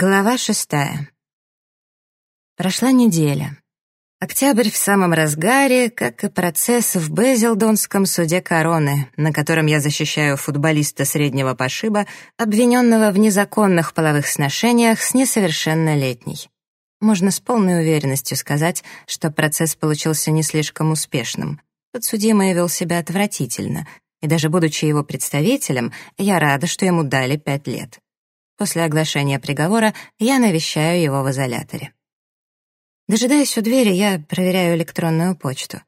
Глава шестая. Прошла неделя. Октябрь в самом разгаре, как и процесс в Безилдонском суде короны, на котором я защищаю футболиста среднего пошиба, обвиненного в незаконных половых сношениях с несовершеннолетней. Можно с полной уверенностью сказать, что процесс получился не слишком успешным. Подсудимый вел себя отвратительно, и даже будучи его представителем, я рада, что ему дали пять лет. После оглашения приговора я навещаю его в изоляторе. Дожидаясь у двери, я проверяю электронную почту.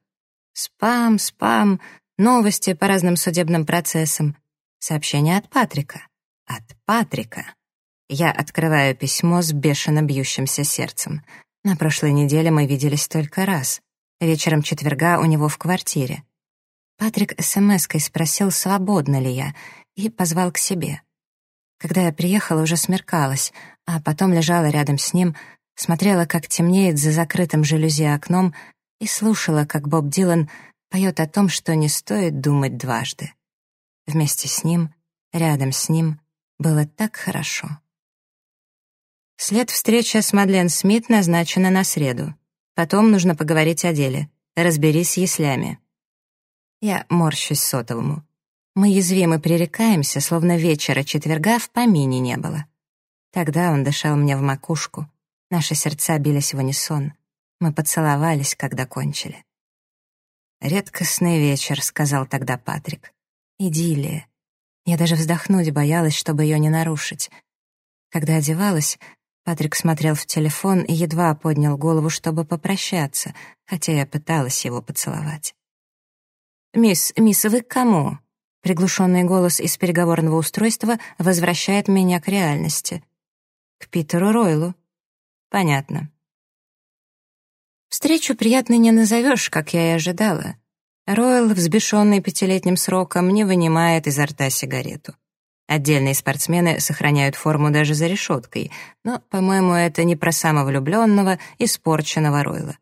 Спам, спам, новости по разным судебным процессам. Сообщение от Патрика. От Патрика. Я открываю письмо с бешено бьющимся сердцем. На прошлой неделе мы виделись только раз. Вечером четверга у него в квартире. Патрик смс-кой спросил, свободна ли я, и позвал к себе. Когда я приехала, уже смеркалось, а потом лежала рядом с ним, смотрела, как темнеет за закрытым жалюзи окном, и слушала, как Боб Дилан поет о том, что не стоит думать дважды. Вместе с ним, рядом с ним, было так хорошо. След встреча с Мадлен Смит назначена на среду. Потом нужно поговорить о деле. Разберись с яслями. Я морщусь сотовому. Мы язвим и пререкаемся, словно вечера четверга в помине не было. Тогда он дышал мне в макушку. Наши сердца бились в унисон. Мы поцеловались, когда кончили. «Редкостный вечер», — сказал тогда Патрик. «Идиллия». Я даже вздохнуть боялась, чтобы ее не нарушить. Когда одевалась, Патрик смотрел в телефон и едва поднял голову, чтобы попрощаться, хотя я пыталась его поцеловать. «Мисс, мисс, вы к кому?» Приглушенный голос из переговорного устройства возвращает меня к реальности. К Питеру Ройлу. Понятно. Встречу приятной не назовешь, как я и ожидала. Ройл, взбешенный пятилетним сроком, не вынимает изо рта сигарету. Отдельные спортсмены сохраняют форму даже за решеткой, но, по-моему, это не про самовлюбленного, испорченного Ройла.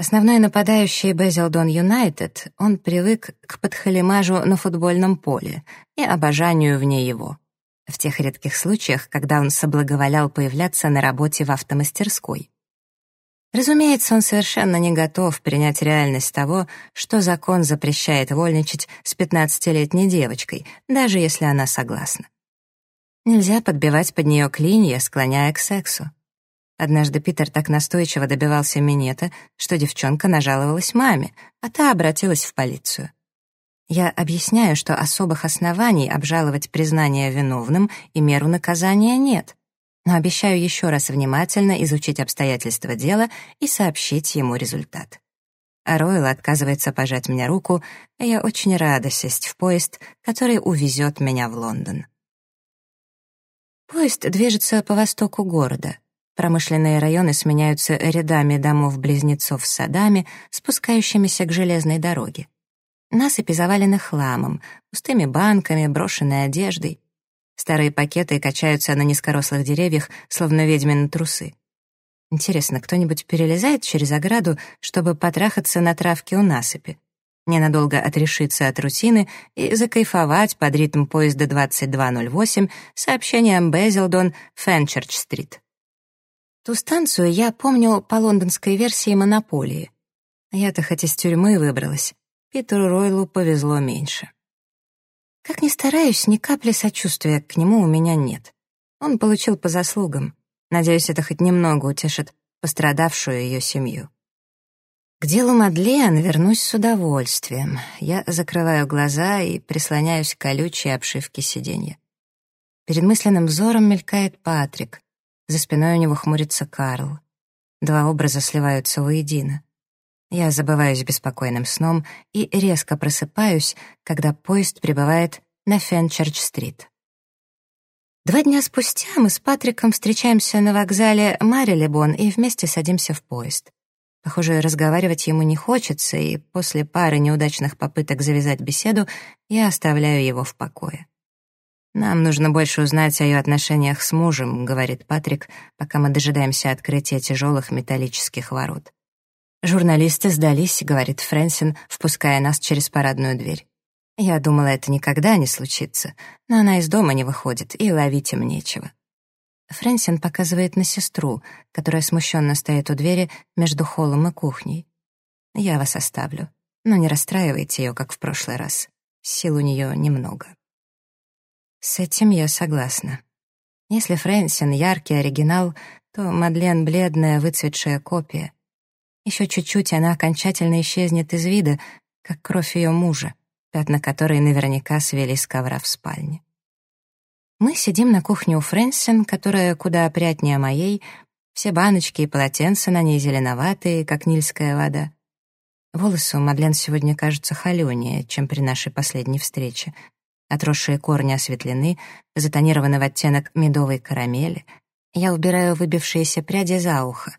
Основной нападающий Безилдон Юнайтед, он привык к подхалимажу на футбольном поле и обожанию вне его. В тех редких случаях, когда он соблаговолял появляться на работе в автомастерской. Разумеется, он совершенно не готов принять реальность того, что закон запрещает вольничать с 15-летней девочкой, даже если она согласна. Нельзя подбивать под нее клинья, склоняя к сексу. Однажды Питер так настойчиво добивался минета, что девчонка нажаловалась маме, а та обратилась в полицию. Я объясняю, что особых оснований обжаловать признание виновным и меру наказания нет, но обещаю еще раз внимательно изучить обстоятельства дела и сообщить ему результат. А Ройл отказывается пожать мне руку, и я очень рада сесть в поезд, который увезет меня в Лондон. Поезд движется по востоку города — Промышленные районы сменяются рядами домов-близнецов с садами, спускающимися к железной дороге. Насыпи завалены хламом, пустыми банками, брошенной одеждой. Старые пакеты качаются на низкорослых деревьях, словно ведьмины трусы. Интересно, кто-нибудь перелезает через ограду, чтобы потрахаться на травке у насыпи? Ненадолго отрешиться от рутины и закайфовать под ритм поезда 2208 сообщением Безилдон Фенчерч-стрит. Ту станцию я помню по лондонской версии «Монополии». Я-то хоть из тюрьмы выбралась. Питеру Ройлу повезло меньше. Как ни стараюсь, ни капли сочувствия к нему у меня нет. Он получил по заслугам. Надеюсь, это хоть немного утешит пострадавшую ее семью. К делу Мадлен вернусь с удовольствием. Я закрываю глаза и прислоняюсь к колючей обшивке сиденья. Перед мысленным взором мелькает Патрик. За спиной у него хмурится Карл. Два образа сливаются воедино. Я забываюсь беспокойным сном и резко просыпаюсь, когда поезд прибывает на Фенчерч-стрит. Два дня спустя мы с Патриком встречаемся на вокзале Марилебон и вместе садимся в поезд. Похоже, разговаривать ему не хочется, и после пары неудачных попыток завязать беседу я оставляю его в покое. «Нам нужно больше узнать о ее отношениях с мужем», — говорит Патрик, пока мы дожидаемся открытия тяжелых металлических ворот. «Журналисты сдались», — говорит Фрэнсин, впуская нас через парадную дверь. Я думала, это никогда не случится, но она из дома не выходит, и ловить им нечего. Фрэнсин показывает на сестру, которая смущенно стоит у двери между холлом и кухней. «Я вас оставлю, но не расстраивайте ее, как в прошлый раз. Сил у нее немного». С этим я согласна. Если Фрэнсин — яркий оригинал, то Мадлен — бледная, выцветшая копия. Еще чуть-чуть, и она окончательно исчезнет из вида, как кровь ее мужа, пятна которой наверняка свели с ковра в спальне. Мы сидим на кухне у Фрэнсин, которая куда опрятнее моей, все баночки и полотенца на ней зеленоватые, как нильская вода. Волосы у Мадлен сегодня кажутся холенее, чем при нашей последней встрече. Отросшие корни осветлены, затонированы в оттенок медовой карамели. Я убираю выбившиеся пряди за ухо.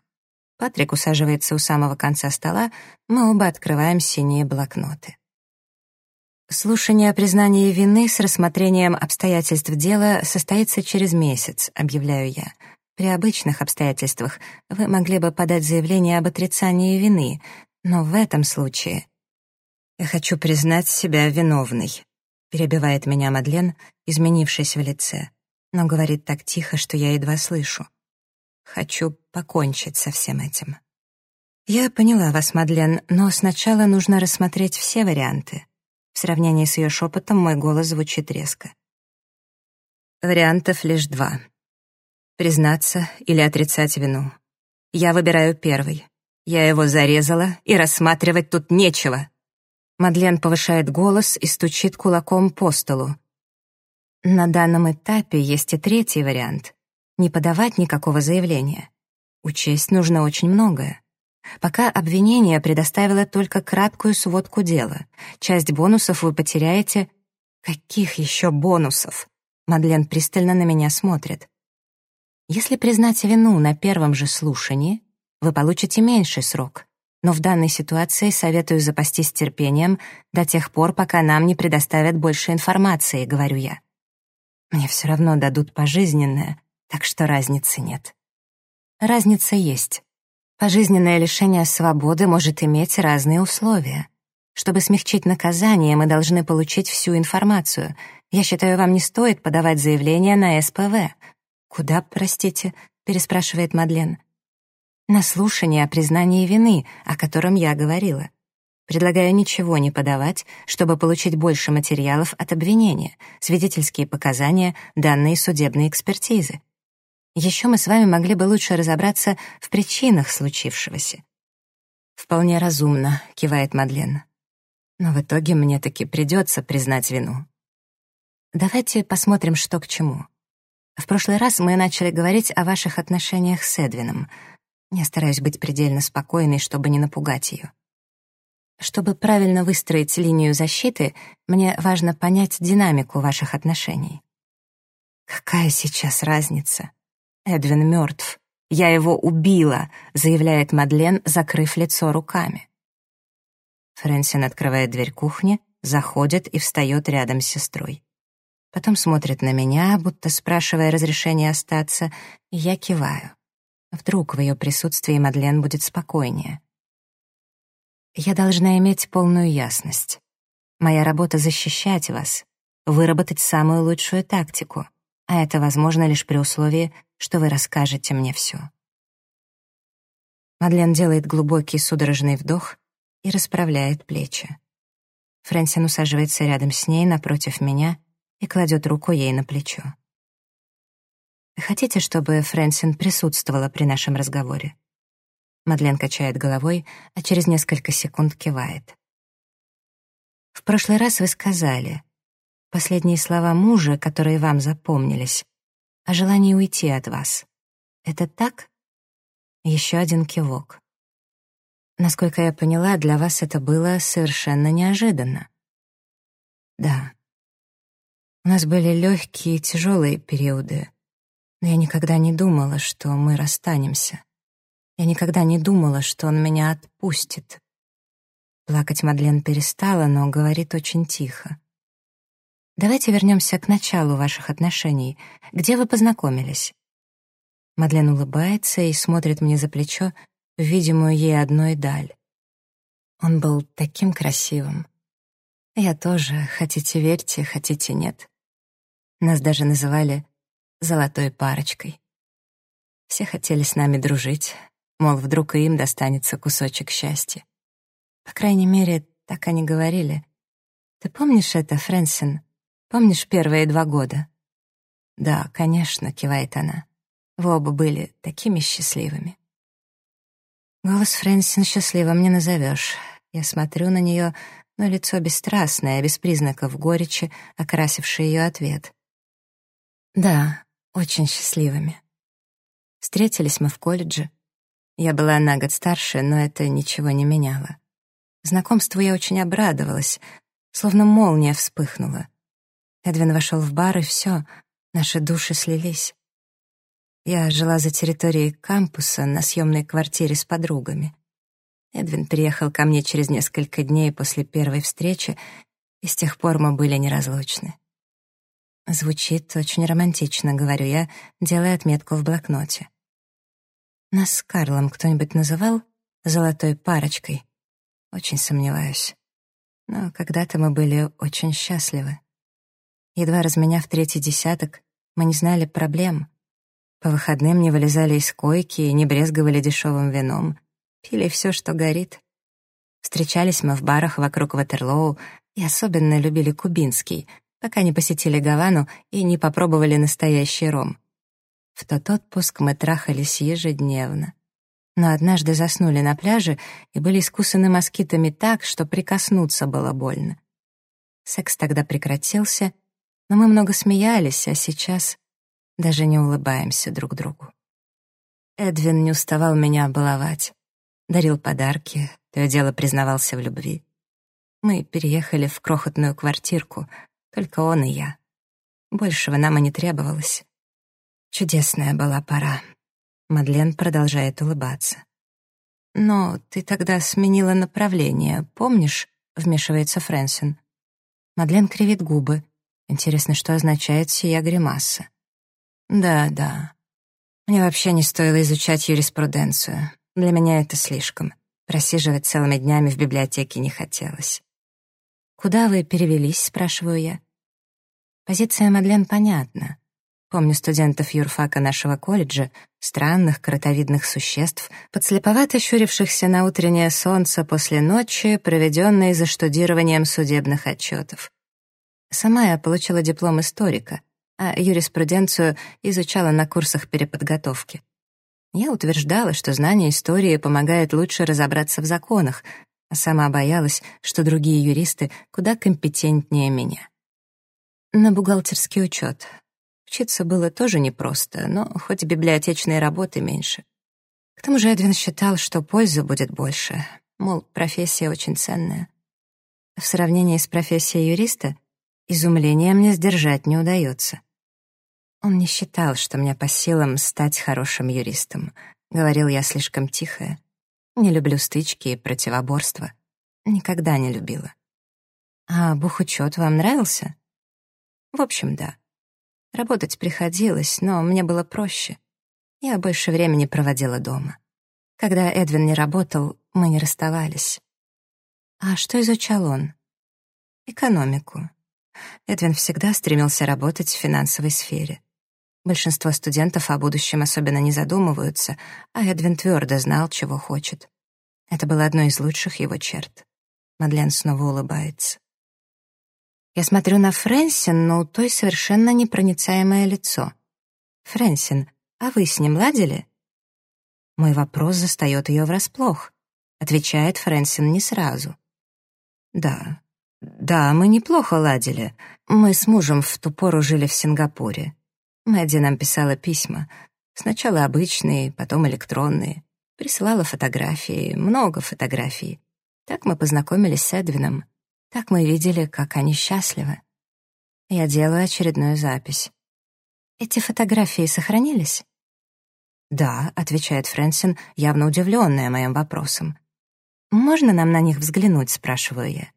Патрик усаживается у самого конца стола, мы оба открываем синие блокноты. Слушание о признании вины с рассмотрением обстоятельств дела состоится через месяц, объявляю я. При обычных обстоятельствах вы могли бы подать заявление об отрицании вины, но в этом случае я хочу признать себя виновной, перебивает меня Мадлен, изменившись в лице, но говорит так тихо, что я едва слышу. Хочу покончить со всем этим. Я поняла вас, Мадлен, но сначала нужно рассмотреть все варианты. В сравнении с ее шепотом мой голос звучит резко. Вариантов лишь два. Признаться или отрицать вину. Я выбираю первый. Я его зарезала, и рассматривать тут нечего. Мадлен повышает голос и стучит кулаком по столу. На данном этапе есть и третий вариант. Не подавать никакого заявления. Учесть нужно очень многое. Пока обвинение предоставило только краткую сводку дела. Часть бонусов вы потеряете. Каких еще бонусов? Мадлен пристально на меня смотрит. Если признать вину на первом же слушании, вы получите меньший срок. Но в данной ситуации советую запастись терпением до тех пор, пока нам не предоставят больше информации, говорю я. Мне все равно дадут пожизненное, так что разницы нет. Разница есть. Пожизненное лишение свободы может иметь разные условия. Чтобы смягчить наказание, мы должны получить всю информацию. Я считаю, вам не стоит подавать заявление на СПВ. Куда, простите? переспрашивает Мадлен. На слушание о признании вины, о котором я говорила. Предлагаю ничего не подавать, чтобы получить больше материалов от обвинения, свидетельские показания, данные судебной экспертизы. Еще мы с вами могли бы лучше разобраться в причинах случившегося. «Вполне разумно», — кивает Мадлен. «Но в итоге мне таки придется признать вину». Давайте посмотрим, что к чему. В прошлый раз мы начали говорить о ваших отношениях с Эдвином. Я стараюсь быть предельно спокойной, чтобы не напугать ее. Чтобы правильно выстроить линию защиты, мне важно понять динамику ваших отношений. Какая сейчас разница? Эдвин мертв. Я его убила, заявляет Мадлен, закрыв лицо руками. Фрэнсин открывает дверь кухни, заходит и встает рядом с сестрой. Потом смотрит на меня, будто спрашивая разрешения остаться, и я киваю. Вдруг в ее присутствии Мадлен будет спокойнее. Я должна иметь полную ясность. Моя работа — защищать вас, выработать самую лучшую тактику, а это возможно лишь при условии, что вы расскажете мне все. Мадлен делает глубокий судорожный вдох и расправляет плечи. Фрэнсин усаживается рядом с ней, напротив меня, и кладет руку ей на плечо. «Хотите, чтобы Фрэнсин присутствовала при нашем разговоре?» Мадлен качает головой, а через несколько секунд кивает. «В прошлый раз вы сказали, последние слова мужа, которые вам запомнились, о желании уйти от вас. Это так? Еще один кивок. Насколько я поняла, для вас это было совершенно неожиданно. Да. У нас были легкие и тяжелые периоды, но я никогда не думала, что мы расстанемся. Я никогда не думала, что он меня отпустит. Плакать Мадлен перестала, но говорит очень тихо. Давайте вернемся к началу ваших отношений. Где вы познакомились?» Мадлен улыбается и смотрит мне за плечо в видимую ей одной даль. Он был таким красивым. Я тоже, хотите верьте, хотите нет. Нас даже называли «золотой парочкой». Все хотели с нами дружить, мол, вдруг и им достанется кусочек счастья. По крайней мере, так они говорили. Ты помнишь это, Фрэнсин? Помнишь первые два года? Да, конечно, кивает она. Вы оба были такими счастливыми. Голос Фрэнсин счастливым не назовешь. Я смотрю на нее, но лицо бесстрастное, без признаков горечи, окрасившее ее ответ. Да, очень счастливыми. Встретились мы в колледже. Я была на год старше, но это ничего не меняло. Знакомству я очень обрадовалась, словно молния вспыхнула. Эдвин вошел в бар, и все, наши души слились. Я жила за территорией кампуса на съемной квартире с подругами. Эдвин приехал ко мне через несколько дней после первой встречи, и с тех пор мы были неразлучны. Звучит очень романтично, говорю я, делая отметку в блокноте. Нас с Карлом кто-нибудь называл «золотой парочкой»? Очень сомневаюсь. Но когда-то мы были очень счастливы. Едва разменяв третий десяток, мы не знали проблем. По выходным не вылезали из койки и не брезговали дешевым вином. Пили все, что горит. Встречались мы в барах вокруг Ватерлоу и особенно любили кубинский, пока не посетили Гавану и не попробовали настоящий ром. В тот отпуск мы трахались ежедневно. Но однажды заснули на пляже и были искусаны москитами так, что прикоснуться было больно. Секс тогда прекратился, но мы много смеялись, а сейчас даже не улыбаемся друг другу. Эдвин не уставал меня баловать. Дарил подарки, то и дело признавался в любви. Мы переехали в крохотную квартирку, только он и я. Большего нам и не требовалось. Чудесная была пора. Мадлен продолжает улыбаться. «Но ты тогда сменила направление, помнишь?» — вмешивается Фрэнсин. Мадлен кривит губы. Интересно, что означает сия гримаса. «Да, да. Мне вообще не стоило изучать юриспруденцию. Для меня это слишком. Просиживать целыми днями в библиотеке не хотелось. «Куда вы перевелись?» — спрашиваю я. Позиция Мадлен понятна. Помню студентов юрфака нашего колледжа, странных кротовидных существ, подслеповато щурившихся на утреннее солнце после ночи, проведенной за штудированием судебных отчетов. Сама я получила диплом историка, а юриспруденцию изучала на курсах переподготовки. Я утверждала, что знание истории помогает лучше разобраться в законах, сама боялась, что другие юристы куда компетентнее меня. На бухгалтерский учет. Учиться было тоже непросто, но хоть библиотечной работы меньше. К тому же Эдвин считал, что пользы будет больше, мол, профессия очень ценная. В сравнении с профессией юриста изумления мне сдержать не удается. Он не считал, что мне по силам стать хорошим юристом. Говорил я слишком тихо. Не люблю стычки и противоборства. Никогда не любила. А бухучет вам нравился? В общем, да. Работать приходилось, но мне было проще. Я больше времени проводила дома. Когда Эдвин не работал, мы не расставались. А что изучал он? Экономику. Эдвин всегда стремился работать в финансовой сфере. Большинство студентов о будущем особенно не задумываются, а Эдвин твердо знал, чего хочет. Это было одной из лучших его черт. Мадлен снова улыбается. Я смотрю на Фрэнсин, но у той совершенно непроницаемое лицо. «Фрэнсин, а вы с ним ладили?» Мой вопрос застает ее врасплох. Отвечает Фрэнсин не сразу. «Да, да, мы неплохо ладили. Мы с мужем в ту пору жили в Сингапуре. Мэдди нам писала письма. Сначала обычные, потом электронные. Присылала фотографии, много фотографий. Так мы познакомились с Эдвином. Так мы видели, как они счастливы. Я делаю очередную запись. Эти фотографии сохранились? «Да», — отвечает Фрэнсин, явно удивленная моим вопросом. «Можно нам на них взглянуть?» — спрашиваю я.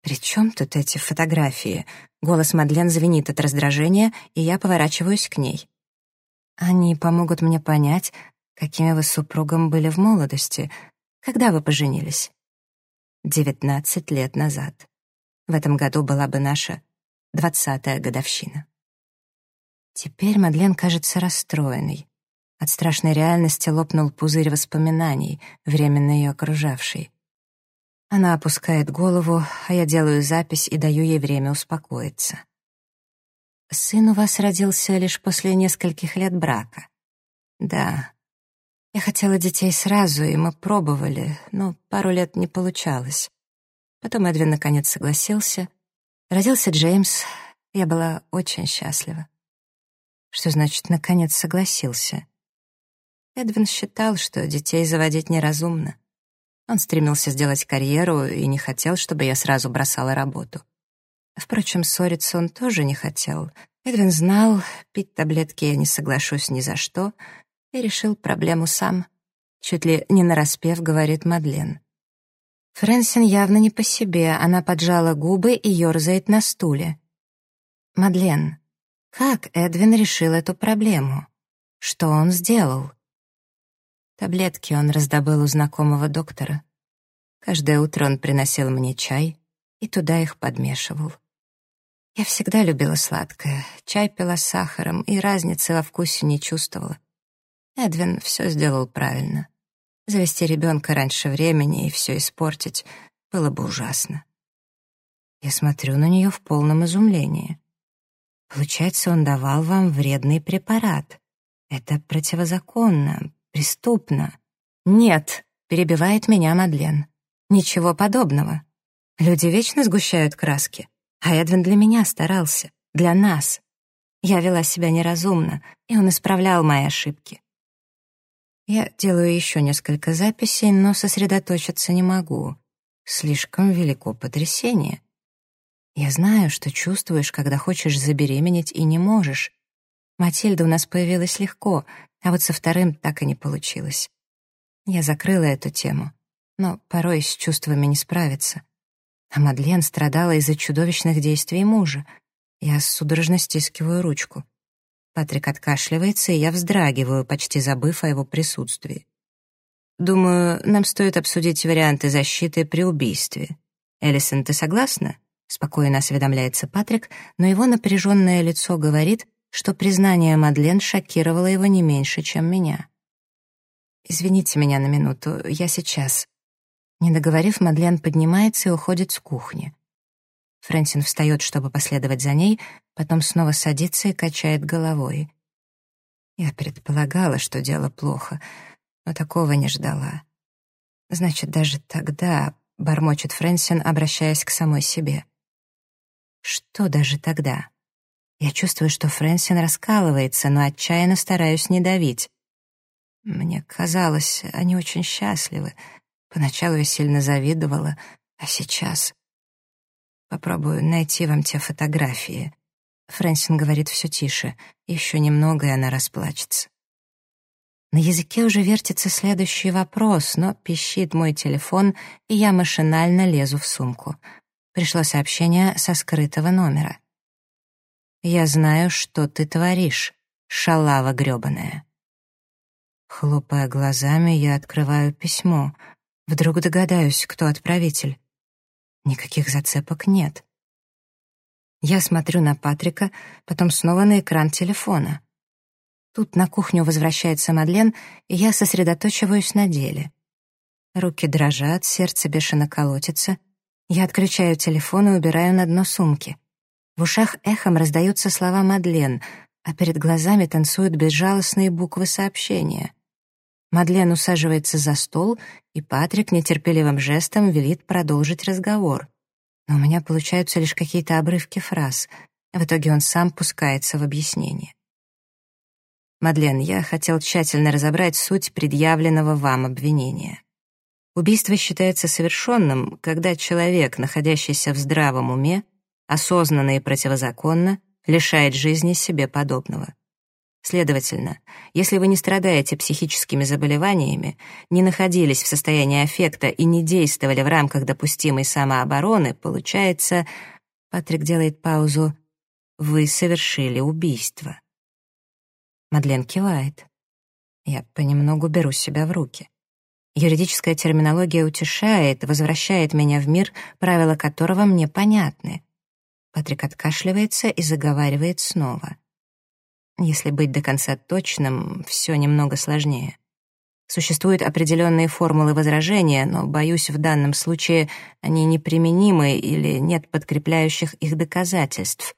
«При чем тут эти фотографии?» Голос Мадлен звенит от раздражения, и я поворачиваюсь к ней. «Они помогут мне понять, какими вы супругом были в молодости. Когда вы поженились?» «Девятнадцать лет назад. В этом году была бы наша двадцатая годовщина». Теперь Мадлен кажется расстроенной. От страшной реальности лопнул пузырь воспоминаний, временно ее окружавший. Она опускает голову, а я делаю запись и даю ей время успокоиться. «Сын у вас родился лишь после нескольких лет брака». «Да. Я хотела детей сразу, и мы пробовали, но пару лет не получалось. Потом Эдвин наконец согласился. Родился Джеймс. Я была очень счастлива. Что значит «наконец согласился»? Эдвин считал, что детей заводить неразумно. Он стремился сделать карьеру и не хотел, чтобы я сразу бросала работу. Впрочем, ссориться он тоже не хотел. Эдвин знал, пить таблетки я не соглашусь ни за что, и решил проблему сам. Чуть ли не нараспев, говорит Мадлен. Фрэнсин явно не по себе, она поджала губы и ерзает на стуле. «Мадлен, как Эдвин решил эту проблему? Что он сделал?» Таблетки он раздобыл у знакомого доктора. Каждое утро он приносил мне чай и туда их подмешивал. Я всегда любила сладкое, чай пила с сахаром и разницы во вкусе не чувствовала. Эдвин все сделал правильно. Завести ребенка раньше времени и все испортить было бы ужасно. Я смотрю на нее в полном изумлении. Получается, он давал вам вредный препарат. Это противозаконно, преступно. Нет, перебивает меня Мадлен. Ничего подобного. Люди вечно сгущают краски. А Эдвин для меня старался, для нас. Я вела себя неразумно, и он исправлял мои ошибки. Я делаю еще несколько записей, но сосредоточиться не могу. Слишком велико потрясение. Я знаю, что чувствуешь, когда хочешь забеременеть и не можешь. Матильда у нас появилась легко, а вот со вторым так и не получилось. Я закрыла эту тему, но порой с чувствами не справиться. А Мадлен страдала из-за чудовищных действий мужа. Я судорожно стискиваю ручку. Патрик откашливается, и я вздрагиваю, почти забыв о его присутствии. «Думаю, нам стоит обсудить варианты защиты при убийстве. Элисон, ты согласна?» Спокойно осведомляется Патрик, но его напряженное лицо говорит, что признание Мадлен шокировало его не меньше, чем меня. «Извините меня на минуту, я сейчас». Не договорив, Мадлен поднимается и уходит с кухни. Фрэнсин встает, чтобы последовать за ней, потом снова садится и качает головой. Я предполагала, что дело плохо, но такого не ждала. Значит, даже тогда, — бормочет Фрэнсин, обращаясь к самой себе. Что даже тогда? Я чувствую, что Фрэнсин раскалывается, но отчаянно стараюсь не давить. Мне казалось, они очень счастливы. Поначалу я сильно завидовала, а сейчас... Попробую найти вам те фотографии. Фрэнсин говорит все тише. Еще немного, и она расплачется. На языке уже вертится следующий вопрос, но пищит мой телефон, и я машинально лезу в сумку. Пришло сообщение со скрытого номера. «Я знаю, что ты творишь, шалава грёбаная». Хлопая глазами, я открываю письмо. Вдруг догадаюсь, кто отправитель. Никаких зацепок нет. Я смотрю на Патрика, потом снова на экран телефона. Тут на кухню возвращается Мадлен, и я сосредоточиваюсь на деле. Руки дрожат, сердце бешено колотится. Я отключаю телефон и убираю на дно сумки. В ушах эхом раздаются слова Мадлен, а перед глазами танцуют безжалостные буквы сообщения. Мадлен усаживается за стол, и Патрик нетерпеливым жестом велит продолжить разговор. Но у меня получаются лишь какие-то обрывки фраз. В итоге он сам пускается в объяснение. «Мадлен, я хотел тщательно разобрать суть предъявленного вам обвинения. Убийство считается совершенным, когда человек, находящийся в здравом уме, осознанно и противозаконно, лишает жизни себе подобного. Следовательно, если вы не страдаете психическими заболеваниями, не находились в состоянии аффекта и не действовали в рамках допустимой самообороны, получается, Патрик делает паузу, вы совершили убийство. Мадлен кивает. Я понемногу беру себя в руки. Юридическая терминология утешает, возвращает меня в мир, правила которого мне понятны. Патрик откашливается и заговаривает снова. Если быть до конца точным, все немного сложнее. Существуют определенные формулы возражения, но, боюсь, в данном случае они неприменимы или нет подкрепляющих их доказательств.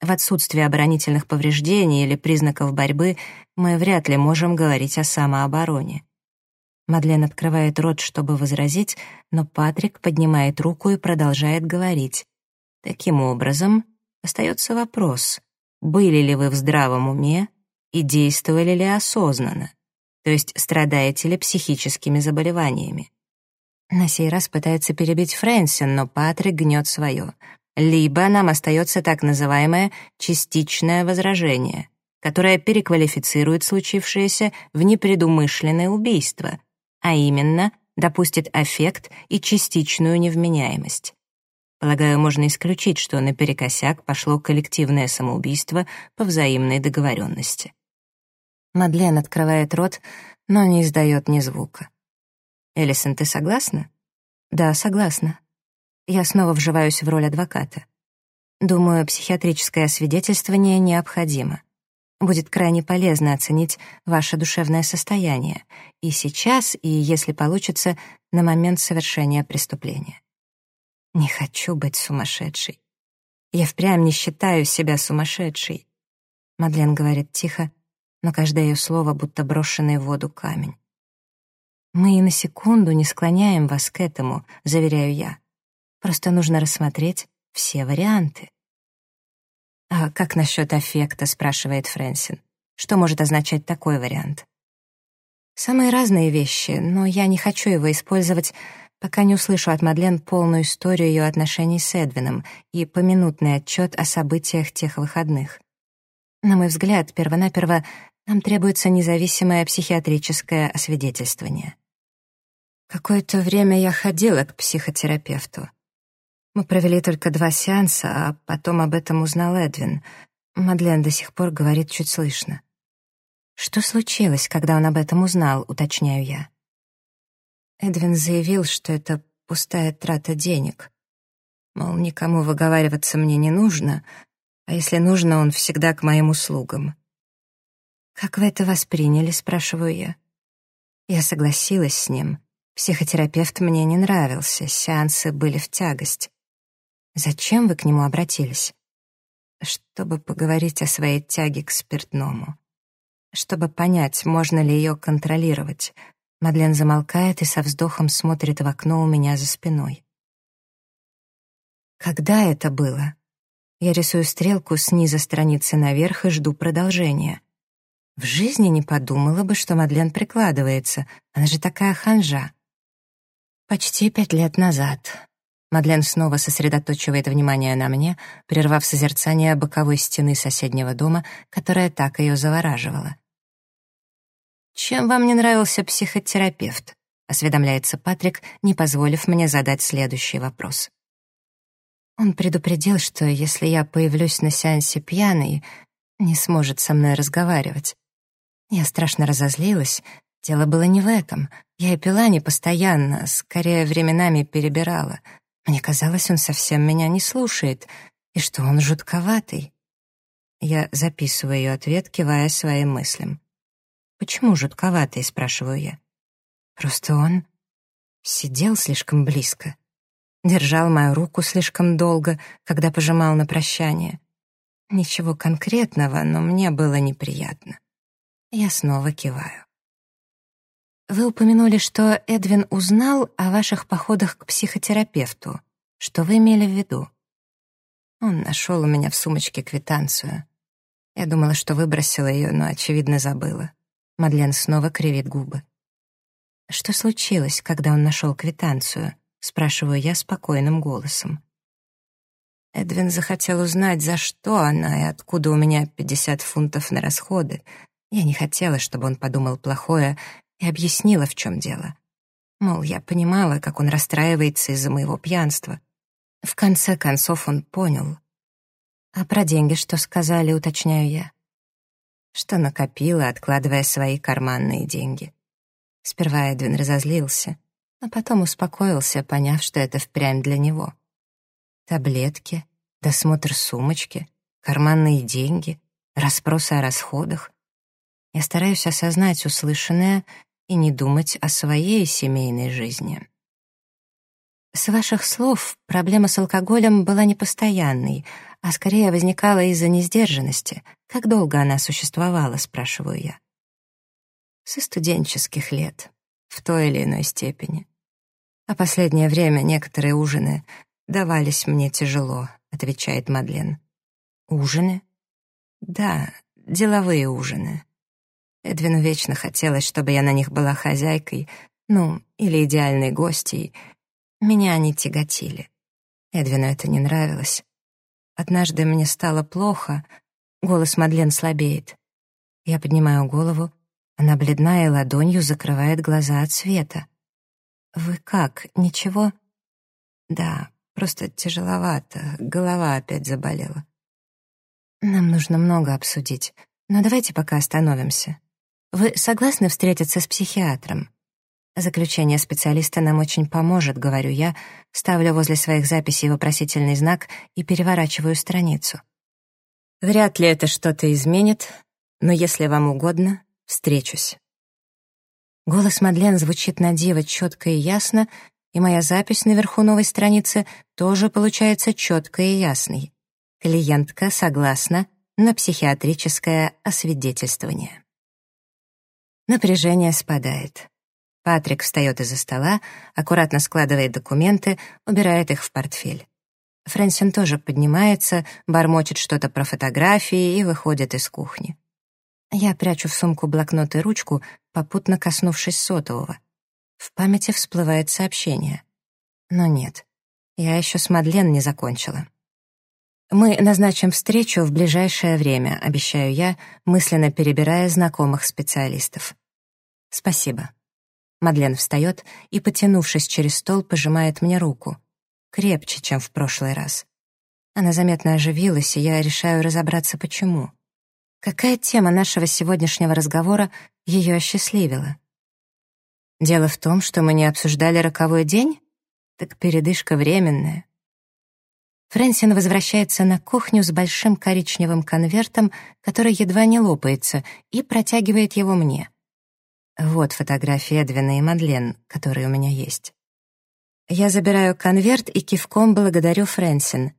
В отсутствие оборонительных повреждений или признаков борьбы мы вряд ли можем говорить о самообороне. Мадлен открывает рот, чтобы возразить, но Патрик поднимает руку и продолжает говорить. Таким образом, остается вопрос, были ли вы в здравом уме и действовали ли осознанно, то есть страдаете ли психическими заболеваниями. На сей раз пытается перебить Фрэнсин, но Патрик гнет свое. Либо нам остается так называемое «частичное возражение», которое переквалифицирует случившееся в непредумышленное убийство — а именно допустит аффект и частичную невменяемость. Полагаю, можно исключить, что наперекосяк пошло коллективное самоубийство по взаимной договоренности. Мадлен открывает рот, но не издает ни звука. «Элисон, ты согласна?» «Да, согласна. Я снова вживаюсь в роль адвоката. Думаю, психиатрическое освидетельствование необходимо будет крайне полезно оценить ваше душевное состояние и сейчас, и, если получится, на момент совершения преступления. Не хочу быть сумасшедшей. Я впрямь не считаю себя сумасшедшей. Мадлен говорит тихо, но каждое ее слово будто брошенный в воду камень. Мы и на секунду не склоняем вас к этому, заверяю я. Просто нужно рассмотреть все варианты. «А как насчет аффекта?» — спрашивает Фрэнсин. «Что может означать такой вариант?» «Самые разные вещи, но я не хочу его использовать, пока не услышу от Мадлен полную историю ее отношений с Эдвином и поминутный отчет о событиях тех выходных. На мой взгляд, первонаперво нам требуется независимое психиатрическое освидетельствование. Какое-то время я ходила к психотерапевту. Мы провели только два сеанса, а потом об этом узнал Эдвин. Мадлен до сих пор говорит чуть слышно. Что случилось, когда он об этом узнал, уточняю я. Эдвин заявил, что это пустая трата денег. Мол, никому выговариваться мне не нужно, а если нужно, он всегда к моим услугам. «Как вы это восприняли?» — спрашиваю я. Я согласилась с ним. Психотерапевт мне не нравился, сеансы были в тягость. Зачем вы к нему обратились? Чтобы поговорить о своей тяге к спиртному. Чтобы понять, можно ли ее контролировать. Мадлен замолкает и со вздохом смотрит в окно у меня за спиной. Когда это было? Я рисую стрелку снизу страницы наверх и жду продолжения. В жизни не подумала бы, что Мадлен прикладывается. Она же такая ханжа. Почти пять лет назад. Мадлен снова сосредоточивает внимание на мне, прервав созерцание боковой стены соседнего дома, которая так ее завораживала. «Чем вам не нравился психотерапевт?» — осведомляется Патрик, не позволив мне задать следующий вопрос. Он предупредил, что если я появлюсь на сеансе пьяной, не сможет со мной разговаривать. Я страшно разозлилась. Дело было не в этом. Я и пила не постоянно, скорее временами перебирала — мне казалось, он совсем меня не слушает, и что он жутковатый. Я записываю ее ответ, кивая своим мыслям. «Почему жутковатый?» — спрашиваю я. «Просто он сидел слишком близко, держал мою руку слишком долго, когда пожимал на прощание. Ничего конкретного, но мне было неприятно. Я снова киваю. Вы упомянули, что Эдвин узнал о ваших походах к психотерапевту. Что вы имели в виду? Он нашел у меня в сумочке квитанцию. Я думала, что выбросила ее, но, очевидно, забыла. Мадлен снова кривит губы. «Что случилось, когда он нашел квитанцию?» — спрашиваю я спокойным голосом. Эдвин захотел узнать, за что она и откуда у меня 50 фунтов на расходы. Я не хотела, чтобы он подумал плохое, и объяснила, в чем дело. Мол, я понимала, как он расстраивается из-за моего пьянства. В конце концов он понял. А про деньги что сказали, уточняю я. Что накопила, откладывая свои карманные деньги. Сперва Эдвин разозлился, а потом успокоился, поняв, что это впрямь для него. Таблетки, досмотр сумочки, карманные деньги. расспросы о расходах. Я стараюсь осознать услышанное и не думать о своей семейной жизни. С ваших слов, проблема с алкоголем была не постоянной, а скорее возникала из-за несдержанности. Как долго она существовала, спрашиваю я. Со студенческих лет, в той или иной степени. А последнее время некоторые ужины давались мне тяжело, отвечает Мадлен. Ужины? Да, деловые ужины. Эдвину вечно хотелось, чтобы я на них была хозяйкой, ну, или идеальной гостьей. Меня они тяготили. Эдвину это не нравилось. Однажды мне стало плохо, голос Мадлен слабеет. Я поднимаю голову, она бледная и ладонью закрывает глаза от света. «Вы как, ничего?» «Да, просто тяжеловато, голова опять заболела». «Нам нужно много обсудить, но давайте пока остановимся. Вы согласны встретиться с психиатром?» Заключение специалиста нам очень поможет, говорю я, ставлю возле своих записей вопросительный знак и переворачиваю страницу. Вряд ли это что-то изменит, но если вам угодно, встречусь. Голос Мадлен звучит на диво четко и ясно, и моя запись наверху новой страницы тоже получается четкой и ясной. Клиентка согласна на психиатрическое освидетельствование. Напряжение спадает. Патрик встает из-за стола, аккуратно складывает документы, убирает их в портфель. Фрэнсин тоже поднимается, бормочет что-то про фотографии и выходит из кухни. Я прячу в сумку блокнот и ручку, попутно коснувшись сотового. В памяти всплывает сообщение. Но нет, я еще с Мадлен не закончила. Мы назначим встречу в ближайшее время, обещаю я, мысленно перебирая знакомых специалистов. Спасибо. Мадлен встает и, потянувшись через стол, пожимает мне руку. Крепче, чем в прошлый раз. Она заметно оживилась, и я решаю разобраться, почему. Какая тема нашего сегодняшнего разговора ее осчастливила? Дело в том, что мы не обсуждали роковой день? Так передышка временная. Фрэнсин возвращается на кухню с большим коричневым конвертом, который едва не лопается, и протягивает его мне. Вот фотографии Эдвина и Мадлен, которые у меня есть. Я забираю конверт и кивком благодарю Фрэнсин.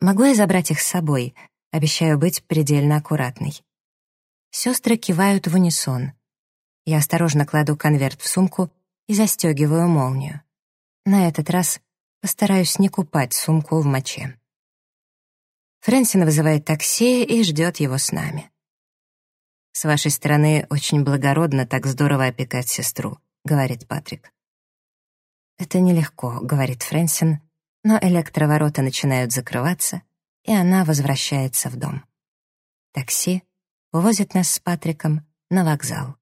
Могу я забрать их с собой? Обещаю быть предельно аккуратной. Сестры кивают в унисон. Я осторожно кладу конверт в сумку и застегиваю молнию. На этот раз Постараюсь не купать сумку в моче. Фрэнсин вызывает такси и ждет его с нами. «С вашей стороны очень благородно так здорово опекать сестру», — говорит Патрик. «Это нелегко», — говорит Фрэнсин, но электроворота начинают закрываться, и она возвращается в дом. Такси увозит нас с Патриком на вокзал.